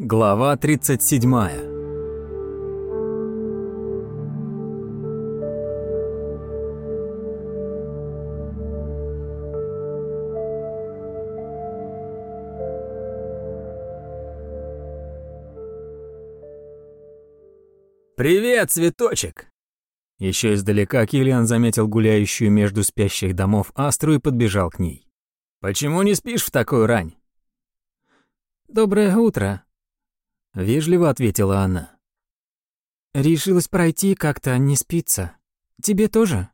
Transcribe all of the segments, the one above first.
Глава 37 «Привет, цветочек!» Еще издалека Киллиан заметил гуляющую между спящих домов Астру и подбежал к ней. «Почему не спишь в такую рань?» «Доброе утро», — вежливо ответила она. «Решилась пройти, как-то не спится. Тебе тоже?»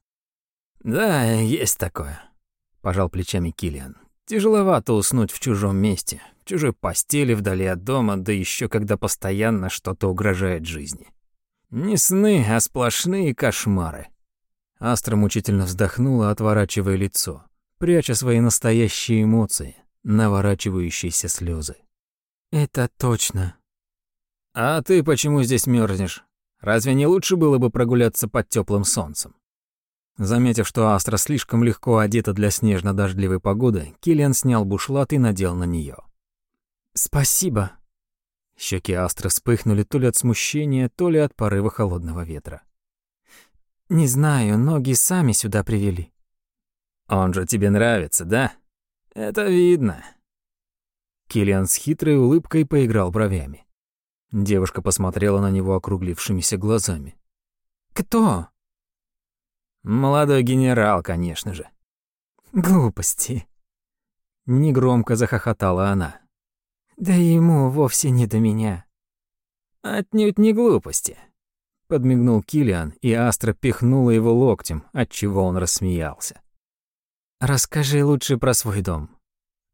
«Да, есть такое», — пожал плечами Киллиан. «Тяжеловато уснуть в чужом месте, в чужой постели вдали от дома, да еще когда постоянно что-то угрожает жизни». Не сны, а сплошные кошмары. Астра мучительно вздохнула, отворачивая лицо, пряча свои настоящие эмоции, наворачивающиеся слезы. «Это точно». «А ты почему здесь мерзнешь? Разве не лучше было бы прогуляться под теплым солнцем?» Заметив, что Астра слишком легко одета для снежно-дождливой погоды, Киллиан снял бушлат и надел на нее. «Спасибо», Щеки Астры вспыхнули то ли от смущения, то ли от порыва холодного ветра. «Не знаю, ноги сами сюда привели». «Он же тебе нравится, да? Это видно». Киллиан с хитрой улыбкой поиграл бровями. Девушка посмотрела на него округлившимися глазами. «Кто?» «Молодой генерал, конечно же». «Глупости». Негромко захохотала она. Да ему вовсе не до меня. Отнюдь не глупости. Подмигнул Килиан, и Астра пихнула его локтем, от чего он рассмеялся. Расскажи лучше про свой дом.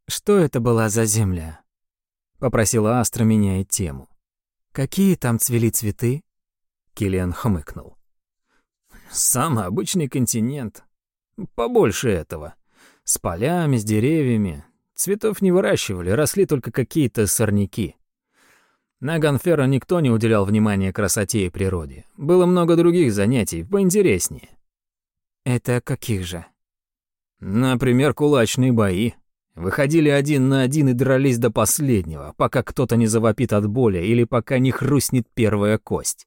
Что это была за земля? Попросила Астра, меняя тему. Какие там цвели цветы? Килиан хмыкнул. Самый обычный континент. Побольше этого. С полями, с деревьями, Цветов не выращивали, росли только какие-то сорняки. На Ганфера никто не уделял внимания красоте и природе. Было много других занятий, поинтереснее. Это каких же? Например, кулачные бои. Выходили один на один и дрались до последнего, пока кто-то не завопит от боли или пока не хрустнет первая кость.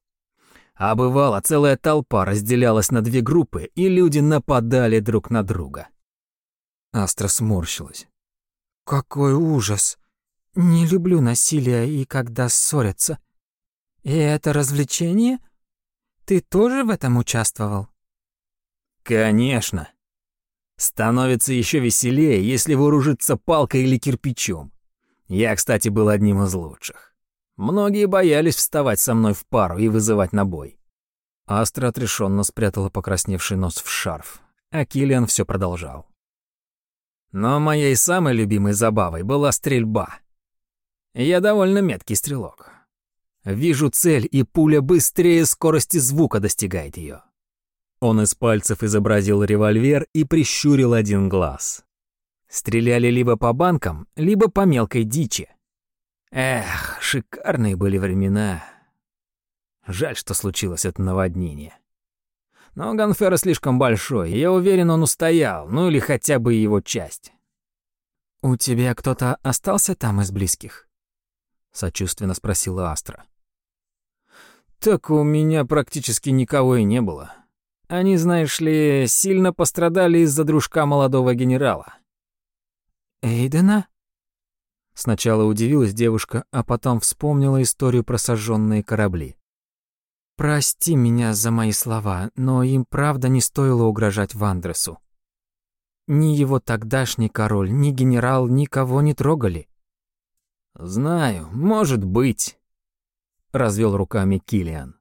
А бывало, целая толпа разделялась на две группы, и люди нападали друг на друга. Астра сморщилась. Какой ужас! Не люблю насилие и когда ссорятся. И это развлечение? Ты тоже в этом участвовал? Конечно. Становится еще веселее, если вооружиться палкой или кирпичом. Я, кстати, был одним из лучших. Многие боялись вставать со мной в пару и вызывать на бой. Астра отрешенно спрятала покрасневший нос в шарф, а Киллиан все продолжал. Но моей самой любимой забавой была стрельба. Я довольно меткий стрелок. Вижу цель, и пуля быстрее скорости звука достигает ее. Он из пальцев изобразил револьвер и прищурил один глаз. Стреляли либо по банкам, либо по мелкой дичи. Эх, шикарные были времена. Жаль, что случилось это наводнение. Но Ганфера слишком большой, я уверен, он устоял, ну или хотя бы его часть. «У тебя кто-то остался там из близких?» — сочувственно спросила Астра. «Так у меня практически никого и не было. Они, знаешь ли, сильно пострадали из-за дружка молодого генерала». «Эйдена?» Сначала удивилась девушка, а потом вспомнила историю про сожженные корабли. Прости меня за мои слова, но им правда не стоило угрожать Вандресу. Ни его тогдашний король, ни генерал никого не трогали. Знаю, может быть, развел руками Килиан.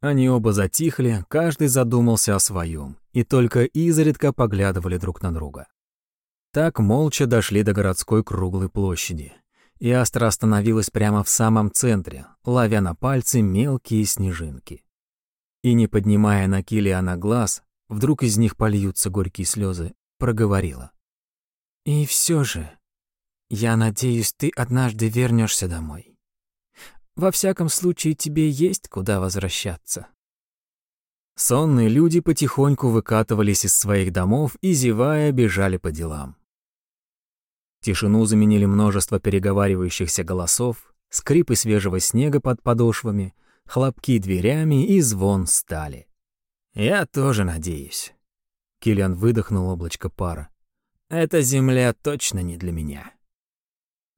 Они оба затихли, каждый задумался о своем, и только изредка поглядывали друг на друга. Так молча дошли до городской круглой площади и Астра остановилась прямо в самом центре, ловя на пальцы мелкие снежинки. И не поднимая на Килиана глаз, вдруг из них польются горькие слезы, проговорила. «И все же, я надеюсь, ты однажды вернешься домой. Во всяком случае, тебе есть куда возвращаться». Сонные люди потихоньку выкатывались из своих домов и, зевая, бежали по делам. Тишину заменили множество переговаривающихся голосов, скрипы свежего снега под подошвами, хлопки дверями и звон стали. «Я тоже надеюсь». Киллиан выдохнул облачко пара. «Эта земля точно не для меня».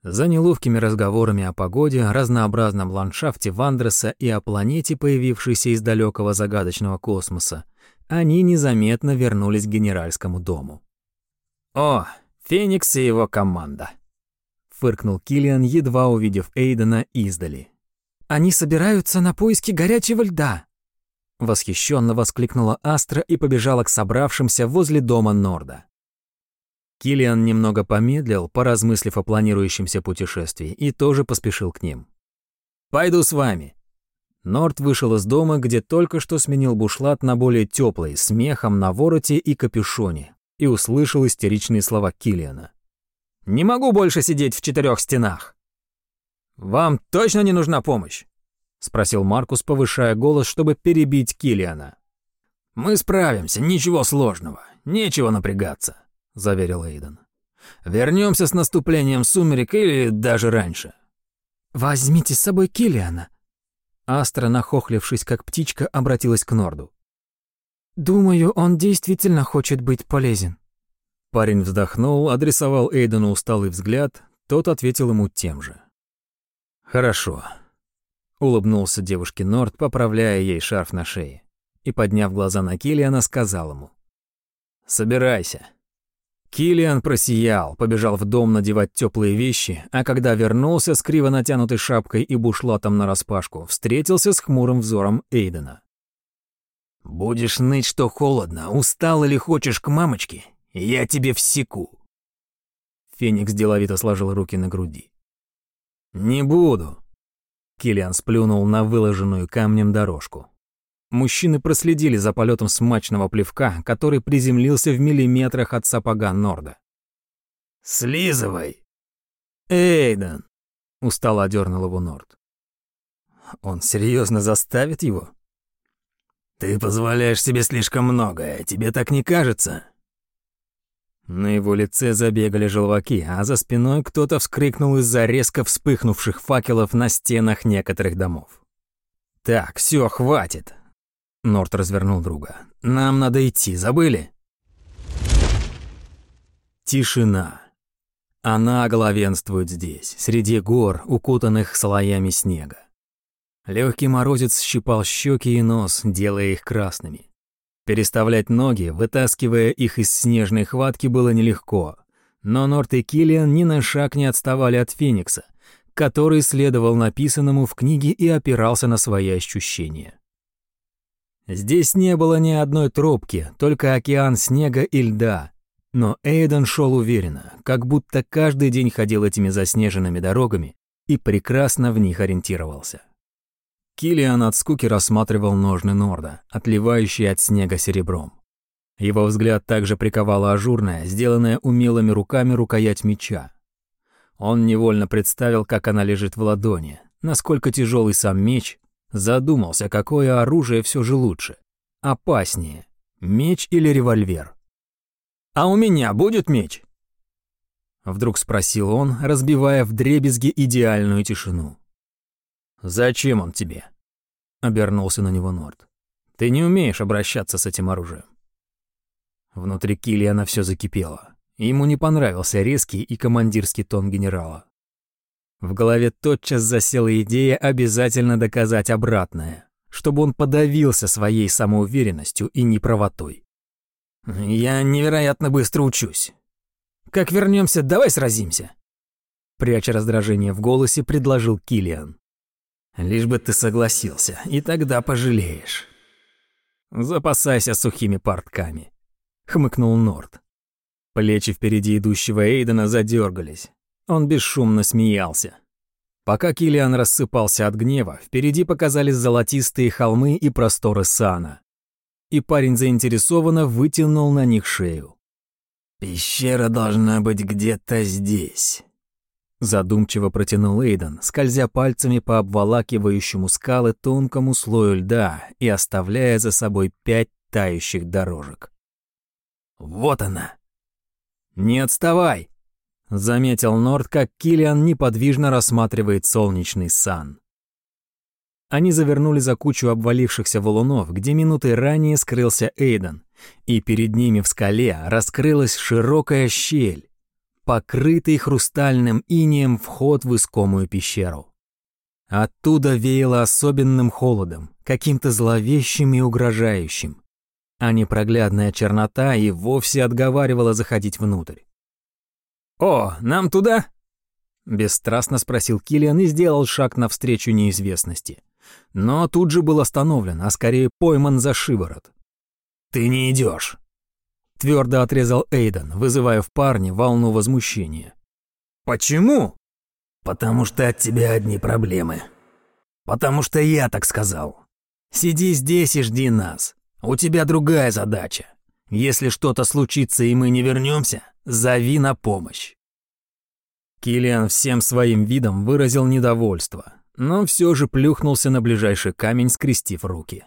За неловкими разговорами о погоде, разнообразном ландшафте Вандреса и о планете, появившейся из далекого загадочного космоса, они незаметно вернулись к генеральскому дому. «О, Феникс и его команда!» — фыркнул Киллиан, едва увидев Эйдена издали. «Они собираются на поиски горячего льда!» Восхищенно воскликнула Астра и побежала к собравшимся возле дома Норда. Киллиан немного помедлил, поразмыслив о планирующемся путешествии, и тоже поспешил к ним. «Пойду с вами». Норд вышел из дома, где только что сменил бушлат на более теплый, с мехом на вороте и капюшоне, и услышал истеричные слова Киллиана. «Не могу больше сидеть в четырех стенах!» «Вам точно не нужна помощь?» — спросил Маркус, повышая голос, чтобы перебить Киллиана. «Мы справимся, ничего сложного, нечего напрягаться», — заверил Эйден. Вернемся с наступлением сумерек или даже раньше». «Возьмите с собой Киллиана». Астра, нахохлившись как птичка, обратилась к Норду. «Думаю, он действительно хочет быть полезен». Парень вздохнул, адресовал Эйдену усталый взгляд, тот ответил ему тем же. «Хорошо», — улыбнулся девушке Норд, поправляя ей шарф на шее, и, подняв глаза на Киллиана, сказал ему. «Собирайся». Килиан просиял, побежал в дом надевать теплые вещи, а когда вернулся с криво натянутой шапкой и бушлатом нараспашку, встретился с хмурым взором Эйдена. «Будешь ныть, что холодно, устал или хочешь к мамочке? Я тебе всеку!» Феникс деловито сложил руки на груди. «Не буду!» Килиан сплюнул на выложенную камнем дорожку. Мужчины проследили за полетом смачного плевка, который приземлился в миллиметрах от сапога Норда. «Слизывай!» «Эйден!» — устало одернул его Норд. «Он серьезно заставит его?» «Ты позволяешь себе слишком многое, тебе так не кажется?» На его лице забегали желваки, а за спиной кто-то вскрикнул из-за резко вспыхнувших факелов на стенах некоторых домов. «Так, все, хватит. Норт развернул друга. «Нам надо идти, забыли?» Тишина. Она главенствует здесь, среди гор, укутанных слоями снега. Легкий морозец щипал щеки и нос, делая их красными. Переставлять ноги, вытаскивая их из снежной хватки, было нелегко. Но Норт и Киллиан ни на шаг не отставали от Феникса, который следовал написанному в книге и опирался на свои ощущения. Здесь не было ни одной тропки, только океан снега и льда. Но Эйден шел уверенно, как будто каждый день ходил этими заснеженными дорогами и прекрасно в них ориентировался. Килиан от скуки рассматривал ножны Норда, отливающие от снега серебром. Его взгляд также приковала ажурная, сделанная умелыми руками рукоять меча. Он невольно представил, как она лежит в ладони, насколько тяжелый сам меч, Задумался, какое оружие все же лучше. Опаснее, меч или револьвер. «А у меня будет меч?» Вдруг спросил он, разбивая в дребезги идеальную тишину. «Зачем он тебе?» Обернулся на него Норд. «Ты не умеешь обращаться с этим оружием». Внутри Киллиана все закипело. Ему не понравился резкий и командирский тон генерала. В голове тотчас засела идея обязательно доказать обратное, чтобы он подавился своей самоуверенностью и неправотой. «Я невероятно быстро учусь. Как вернемся, давай сразимся!» Пряча раздражение в голосе, предложил Килиан. «Лишь бы ты согласился, и тогда пожалеешь». «Запасайся сухими портками», — хмыкнул Норд. Плечи впереди идущего Эйдена задергались. Он бесшумно смеялся. Пока Килиан рассыпался от гнева, впереди показались золотистые холмы и просторы сана. И парень заинтересованно вытянул на них шею. «Пещера должна быть где-то здесь», — задумчиво протянул Эйден, скользя пальцами по обволакивающему скалы тонкому слою льда и оставляя за собой пять тающих дорожек. «Вот она!» «Не отставай!» Заметил Норд, как Килиан неподвижно рассматривает солнечный сан. Они завернули за кучу обвалившихся валунов, где минуты ранее скрылся Эйден, и перед ними в скале раскрылась широкая щель, покрытый хрустальным инеем вход в искомую пещеру. Оттуда веяло особенным холодом, каким-то зловещим и угрожающим, а непроглядная чернота и вовсе отговаривала заходить внутрь. «О, нам туда?» Бесстрастно спросил Киллиан и сделал шаг навстречу неизвестности. Но тут же был остановлен, а скорее пойман за шиворот. «Ты не идешь, твердо отрезал Эйден, вызывая в парне волну возмущения. «Почему?» «Потому что от тебя одни проблемы. Потому что я так сказал. Сиди здесь и жди нас. У тебя другая задача. Если что-то случится и мы не вернемся, Зови на помощь. Килиан всем своим видом выразил недовольство, но все же плюхнулся на ближайший камень, скрестив руки.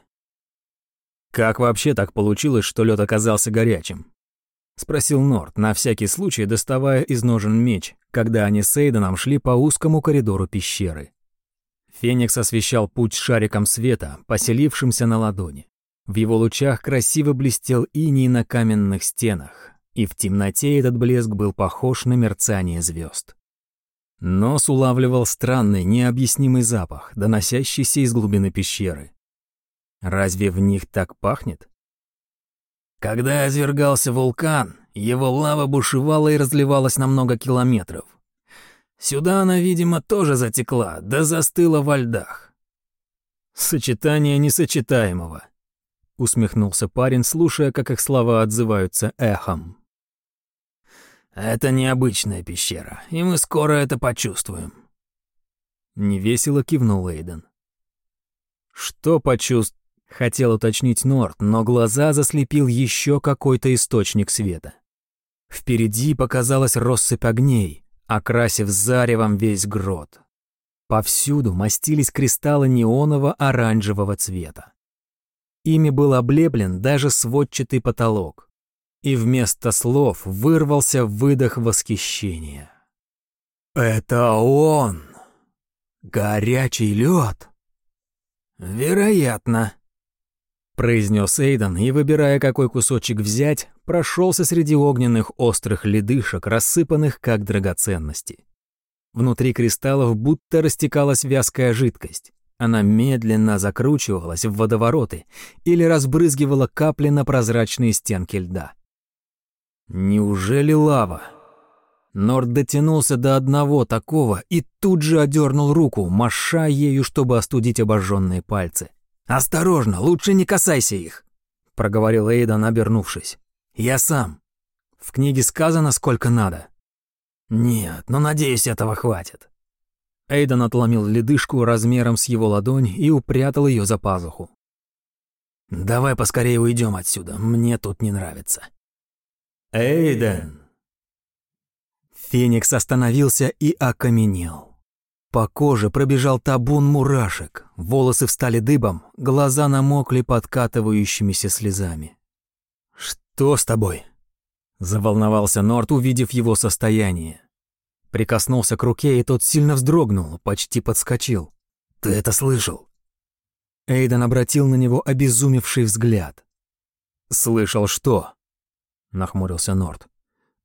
«Как вообще так получилось, что лед оказался горячим?» — спросил Норт, на всякий случай доставая из ножен меч, когда они с Эйденом шли по узкому коридору пещеры. Феникс освещал путь шариком света, поселившимся на ладони. В его лучах красиво блестел иней на каменных стенах, и в темноте этот блеск был похож на мерцание звезд. Нос улавливал странный, необъяснимый запах, доносящийся из глубины пещеры. Разве в них так пахнет? Когда извергался вулкан, его лава бушевала и разливалась на много километров. Сюда она, видимо, тоже затекла, да застыла во льдах. Сочетание несочетаемого, усмехнулся парень, слушая, как их слова отзываются эхом. Это необычная пещера, и мы скоро это почувствуем. Невесело кивнул Эйден. Что почувств... Хотел уточнить Норт, но глаза заслепил еще какой-то источник света. Впереди показалась россыпь огней, окрасив заревом весь грот. Повсюду мастились кристаллы неоново-оранжевого цвета. Ими был облеплен даже сводчатый потолок и вместо слов вырвался выдох восхищения. «Это он! Горячий лед!» «Вероятно», — произнес Эйден и, выбирая, какой кусочек взять, прошелся среди огненных острых ледышек, рассыпанных как драгоценности. Внутри кристаллов будто растекалась вязкая жидкость. Она медленно закручивалась в водовороты или разбрызгивала капли на прозрачные стенки льда. Неужели лава? Норд дотянулся до одного такого и тут же одернул руку, маша ею, чтобы остудить обожженные пальцы. «Осторожно, лучше не касайся их», — проговорил Эйдан, обернувшись. «Я сам. В книге сказано, сколько надо». «Нет, но надеюсь, этого хватит». Эйдан отломил ледышку размером с его ладонь и упрятал ее за пазуху. «Давай поскорее уйдем отсюда, мне тут не нравится». «Эйден!» Феникс остановился и окаменел. По коже пробежал табун мурашек, волосы встали дыбом, глаза намокли подкатывающимися слезами. «Что с тобой?» – заволновался Норт, увидев его состояние. Прикоснулся к руке, и тот сильно вздрогнул, почти подскочил. «Ты это слышал?» Эйден обратил на него обезумевший взгляд. «Слышал что?» нахмурился Норд.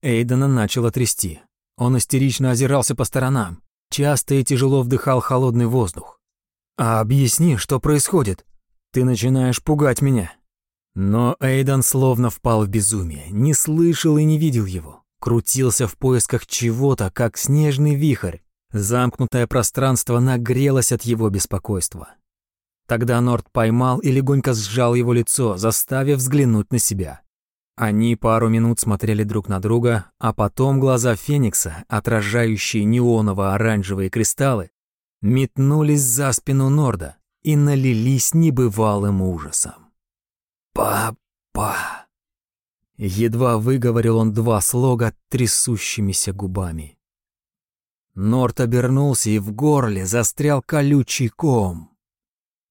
Эйдена начало трясти. Он истерично озирался по сторонам, часто и тяжело вдыхал холодный воздух. «А объясни, что происходит? Ты начинаешь пугать меня». Но Эйден словно впал в безумие, не слышал и не видел его. Крутился в поисках чего-то, как снежный вихрь. Замкнутое пространство нагрелось от его беспокойства. Тогда Норд поймал и легонько сжал его лицо, заставив взглянуть на себя. Они пару минут смотрели друг на друга, а потом глаза Феникса, отражающие неоново-оранжевые кристаллы, метнулись за спину Норда и налились небывалым ужасом. «Папа!» Едва выговорил он два слога трясущимися губами. Норд обернулся и в горле застрял колючий ком.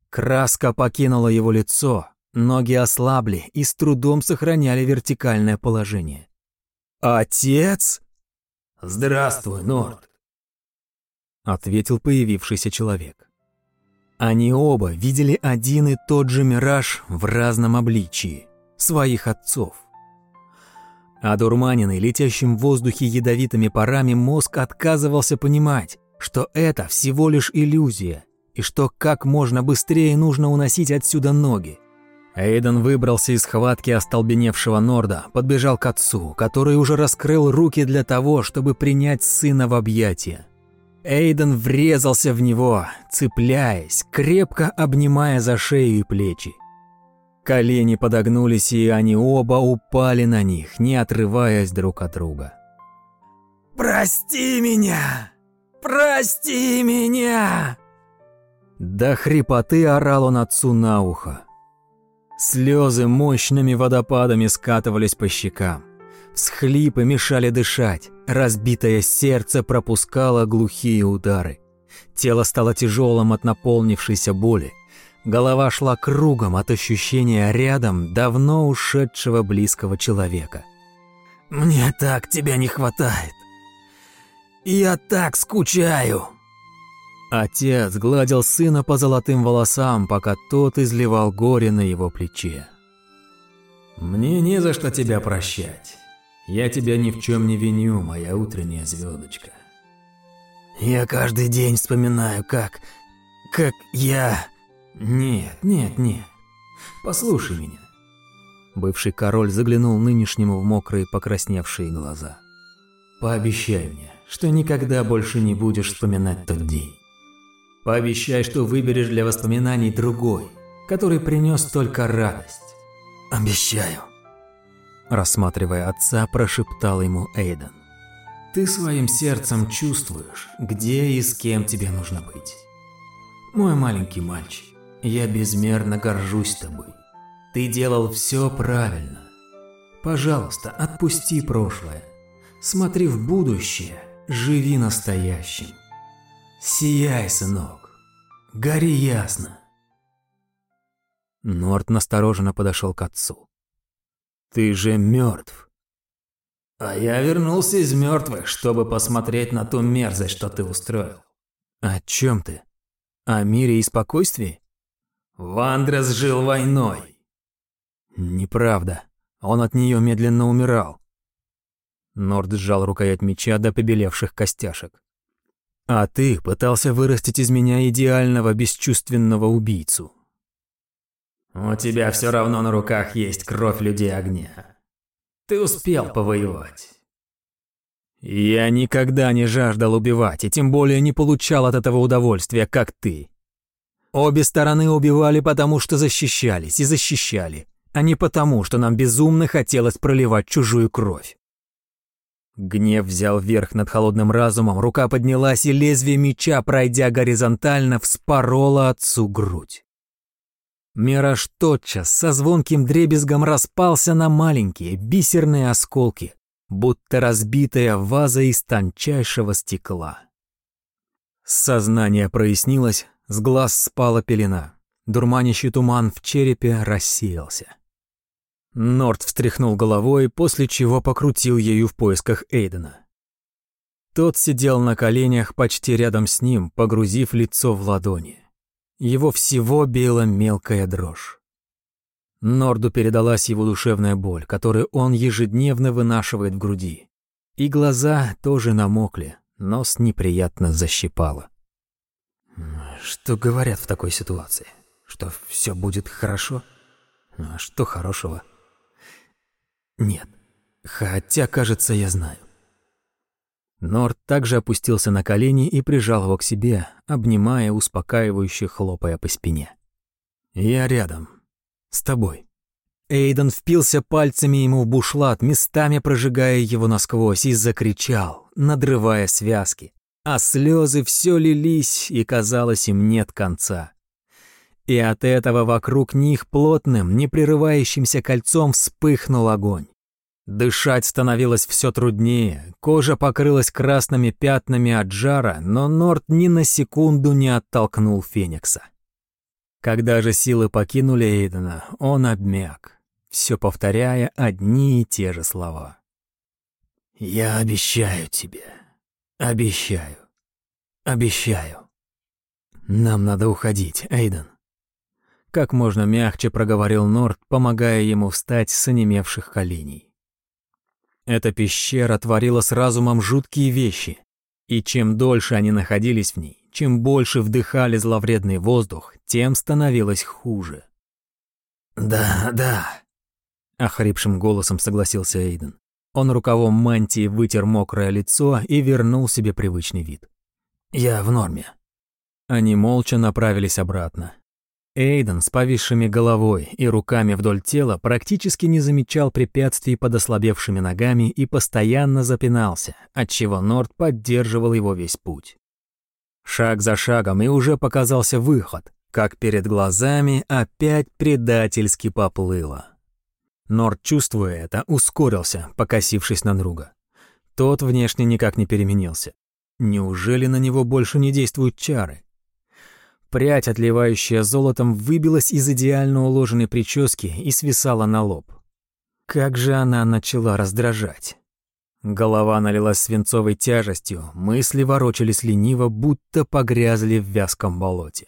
Краска покинула его лицо, Ноги ослабли и с трудом сохраняли вертикальное положение. «Отец?» «Здравствуй, Норд», — ответил появившийся человек. Они оба видели один и тот же мираж в разном обличии своих отцов. Одурманенный летящим в воздухе ядовитыми парами мозг отказывался понимать, что это всего лишь иллюзия, и что как можно быстрее нужно уносить отсюда ноги. Эйден выбрался из схватки остолбеневшего Норда, подбежал к отцу, который уже раскрыл руки для того, чтобы принять сына в объятия. Эйден врезался в него, цепляясь, крепко обнимая за шею и плечи. Колени подогнулись, и они оба упали на них, не отрываясь друг от друга. «Прости меня! Прости меня!» До хрипоты орал он отцу на ухо. Слезы мощными водопадами скатывались по щекам. Всхлипы мешали дышать, разбитое сердце пропускало глухие удары. Тело стало тяжелым от наполнившейся боли. Голова шла кругом от ощущения рядом давно ушедшего близкого человека. «Мне так тебя не хватает. Я так скучаю!» Отец гладил сына по золотым волосам, пока тот изливал горе на его плече. «Мне не за что тебя прощать. Я тебя ни в чем не виню, моя утренняя звездочка. Я каждый день вспоминаю, как... как я... Нет, нет, нет. Послушай меня. Бывший король заглянул нынешнему в мокрые покрасневшие глаза. Пообещай мне, что никогда больше не будешь вспоминать тот день. Пообещай, что выберешь для воспоминаний другой, который принес только радость. Обещаю. Рассматривая отца, прошептал ему Эйден. «Ты своим сердцем чувствуешь, где и с кем тебе нужно быть. Мой маленький мальчик, я безмерно горжусь тобой. Ты делал все правильно. Пожалуйста, отпусти прошлое. Смотри в будущее, живи настоящим. Сияй, сынок. Гори ясно. Норт настороженно подошел к отцу. Ты же мертв. А я вернулся из мертвых, чтобы посмотреть на ту мерзость, что ты устроил. О чем ты? О мире и спокойствии? Вандрес жил войной. Неправда. Он от нее медленно умирал. Норд сжал рукоять меча до побелевших костяшек. А ты пытался вырастить из меня идеального бесчувственного убийцу. У тебя все равно на руках есть кровь людей огня. Ты успел повоевать. Я никогда не жаждал убивать, и тем более не получал от этого удовольствия, как ты. Обе стороны убивали, потому что защищались и защищали, а не потому, что нам безумно хотелось проливать чужую кровь. Гнев взял верх над холодным разумом, рука поднялась, и лезвие меча, пройдя горизонтально, вспороло отцу грудь. Мираж тотчас со звонким дребезгом распался на маленькие бисерные осколки, будто разбитая ваза из тончайшего стекла. Сознание прояснилось, с глаз спала пелена. Дурманящий туман в черепе рассеялся. Норт встряхнул головой, после чего покрутил ею в поисках Эйдена. Тот сидел на коленях почти рядом с ним, погрузив лицо в ладони. Его всего била мелкая дрожь. Норду передалась его душевная боль, которую он ежедневно вынашивает в груди. И глаза тоже намокли, нос неприятно защипало. Что говорят в такой ситуации? Что все будет хорошо? А что хорошего? Нет. Хотя, кажется, я знаю. Норд также опустился на колени и прижал его к себе, обнимая, успокаивающе хлопая по спине. «Я рядом. С тобой». Эйден впился пальцами ему в бушлат, местами прожигая его насквозь, и закричал, надрывая связки. А слезы все лились, и, казалось, им нет конца. И от этого вокруг них плотным, непрерывающимся кольцом вспыхнул огонь. Дышать становилось все труднее, кожа покрылась красными пятнами от жара, но Норт ни на секунду не оттолкнул Феникса. Когда же силы покинули Эйдена, он обмяк, все повторяя одни и те же слова. «Я обещаю тебе. Обещаю. Обещаю. Нам надо уходить, Эйден». Как можно мягче проговорил Норд, помогая ему встать с онемевших коленей. Эта пещера творила с разумом жуткие вещи, и чем дольше они находились в ней, чем больше вдыхали зловредный воздух, тем становилось хуже. «Да, да», — охрипшим голосом согласился Эйден. Он рукавом мантии вытер мокрое лицо и вернул себе привычный вид. «Я в норме». Они молча направились обратно. Эйден с повисшими головой и руками вдоль тела практически не замечал препятствий под ослабевшими ногами и постоянно запинался, отчего Норд поддерживал его весь путь. Шаг за шагом и уже показался выход, как перед глазами опять предательски поплыло. Норд, чувствуя это, ускорился, покосившись на друга. Тот внешне никак не переменился. Неужели на него больше не действуют чары? Прядь, отливающая золотом, выбилась из идеально уложенной прически и свисала на лоб. Как же она начала раздражать. Голова налилась свинцовой тяжестью, мысли ворочались лениво, будто погрязли в вязком болоте.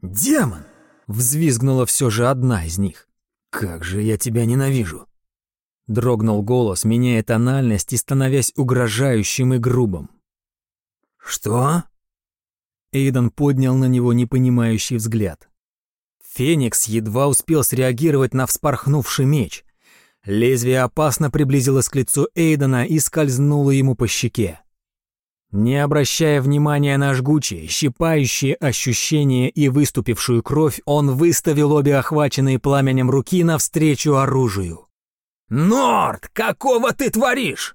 «Демон!» — взвизгнула все же одна из них. «Как же я тебя ненавижу!» Дрогнул голос, меняя тональность и становясь угрожающим и грубым. «Что?» Эйден поднял на него непонимающий взгляд. Феникс едва успел среагировать на вспорхнувший меч. Лезвие опасно приблизилось к лицу Эйдена и скользнуло ему по щеке. Не обращая внимания на жгучие, щипающие ощущения и выступившую кровь, он выставил обе охваченные пламенем руки навстречу оружию. «Норд, какого ты творишь?»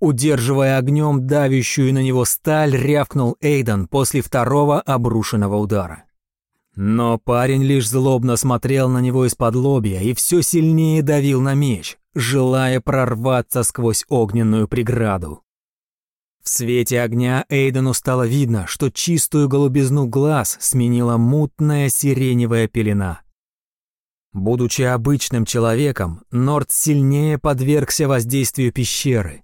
Удерживая огнем давящую на него сталь, рявкнул Эйден после второго обрушенного удара. Но парень лишь злобно смотрел на него из-под лобья и все сильнее давил на меч, желая прорваться сквозь огненную преграду. В свете огня Эйдену стало видно, что чистую голубизну глаз сменила мутная сиреневая пелена. Будучи обычным человеком, Норд сильнее подвергся воздействию пещеры,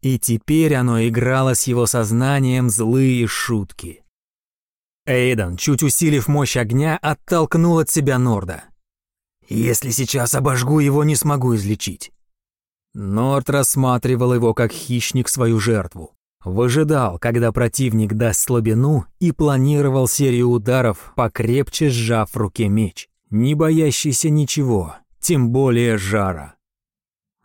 и теперь оно играло с его сознанием злые шутки. Эйден, чуть усилив мощь огня, оттолкнул от себя Норда. «Если сейчас обожгу его, не смогу излечить». Норд рассматривал его как хищник свою жертву. Выжидал, когда противник даст слабину, и планировал серию ударов, покрепче сжав в руке меч, не боящийся ничего, тем более жара.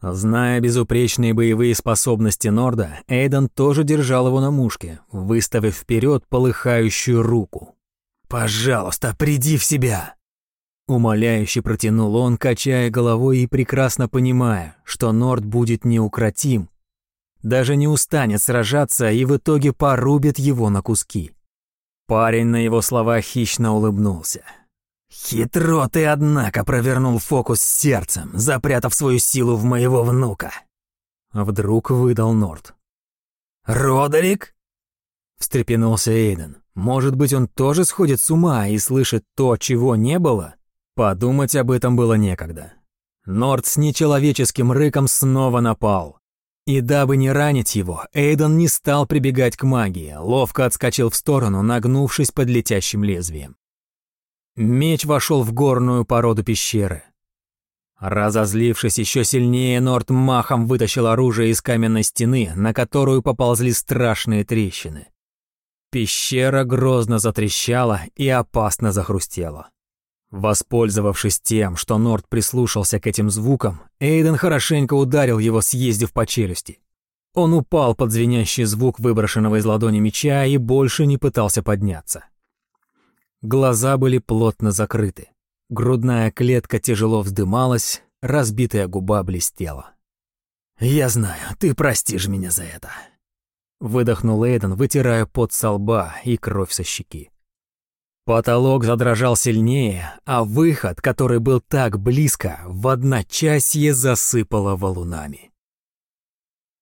Зная безупречные боевые способности Норда, Эйден тоже держал его на мушке, выставив вперед полыхающую руку. «Пожалуйста, приди в себя!» Умоляюще протянул он, качая головой и прекрасно понимая, что Норд будет неукротим, даже не устанет сражаться и в итоге порубит его на куски. Парень на его слова хищно улыбнулся. «Хитро ты, однако, провернул фокус с сердцем, запрятав свою силу в моего внука!» Вдруг выдал Норд. «Родерик?» Встрепенулся Эйден. «Может быть, он тоже сходит с ума и слышит то, чего не было?» Подумать об этом было некогда. Норд с нечеловеческим рыком снова напал. И дабы не ранить его, Эйден не стал прибегать к магии, ловко отскочил в сторону, нагнувшись под летящим лезвием. Меч вошел в горную породу пещеры. Разозлившись еще сильнее, Норт махом вытащил оружие из каменной стены, на которую поползли страшные трещины. Пещера грозно затрещала и опасно захрустела. Воспользовавшись тем, что Норд прислушался к этим звукам, Эйден хорошенько ударил его, съездив по челюсти. Он упал под звенящий звук выброшенного из ладони меча и больше не пытался подняться. Глаза были плотно закрыты. Грудная клетка тяжело вздымалась, разбитая губа блестела. «Я знаю, ты простишь меня за это», — выдохнул Эйден, вытирая пот со лба и кровь со щеки. Потолок задрожал сильнее, а выход, который был так близко, в одночасье засыпало валунами.